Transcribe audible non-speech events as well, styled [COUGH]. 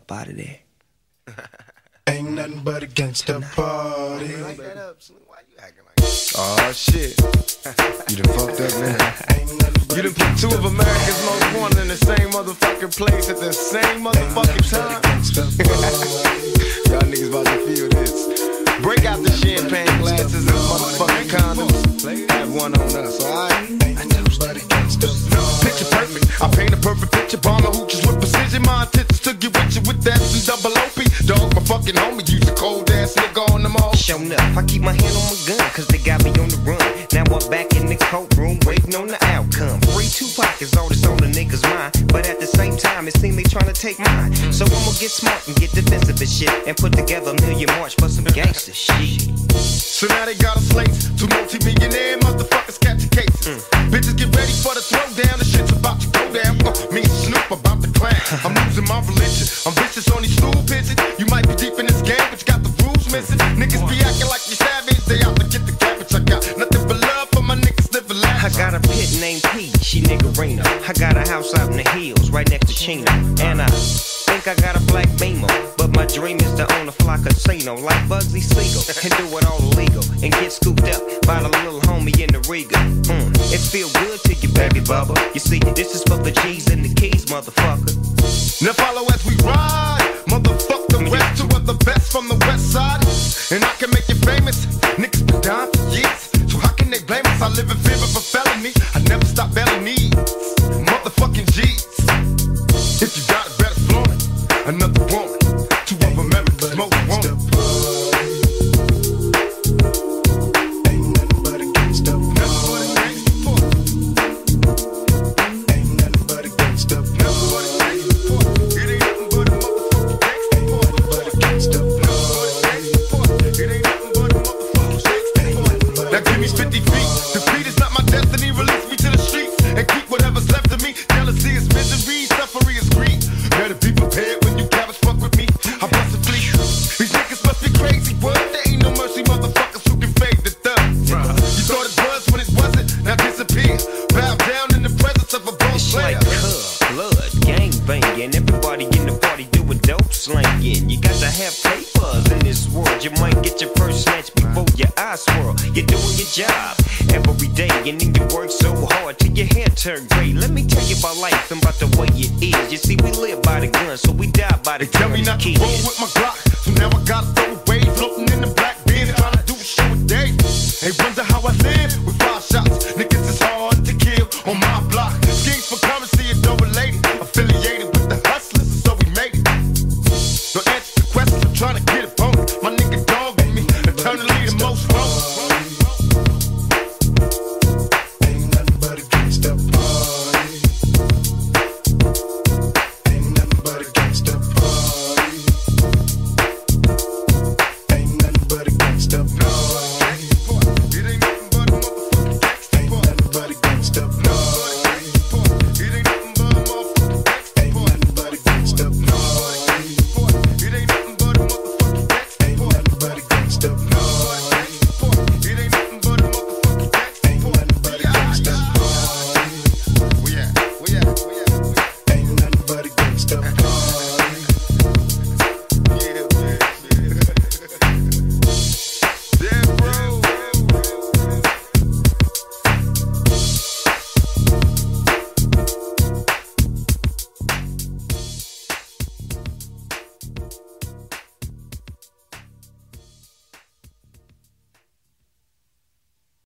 up out of there. [LAUGHS] Ain't nothing but a gangsta party. Oh shit. You done fucked up [LAUGHS] now. You done put two of America's most wanted in the same motherfucking place at the same motherfucking time. [LAUGHS] Y'all niggas about to feel this. Break out the champagne glasses and motherfucking condoms. Have one on us, alright? Picture perfect. I paint a perfect picture. Bomber hooches with precision. My intentions to get with you with that and double OP. Dog, my fucking homie. Use a cold ass nigga on them all. Shown up, I keep my hand on my gun, cause they got me on the run. Now I'm back in the courtroom, waiting on the outcome. Free Tupac is all that's on the niggas' mind. But at the same time, it seems they tryna take mine. So I'ma get smart and get defensive and shit. And put together a million march for some gangster shit. So now they got a slate. Two multi-millionaire motherfuckers catching cases. Bitches get ready for the throwdown. The shit's about to go down. Uh, me and Snoop about to clash. [LAUGHS] I'm losing my religion. I'm vicious on these stool pigeons. You might pit named P, she niggerino. I got a house out in the hills, right next to Chino. And I think I got a black beamer. But my dream is to own a fly casino like Bugsy Siegel. And do it all illegal. And get scooped up by the little homie in the Regal. Mm, it feel good to you, baby bubba. You see, this is for the G's and the keys, motherfucker. Now follow as we ride. Motherfuck the rest, two of the best boss It's player. like cub, blood, gang banging. Everybody in the party doing dope slanging. You got to have papers in this world. You might get your first snatch before your eyes swirl. You're doing your job every day, and then you work so hard till your hair turn gray. Let me tell you about life and about the way it is. You see, we live by the gun, so we die by the They tell me not to roll with my Glock, so now I gotta throw Bro. the.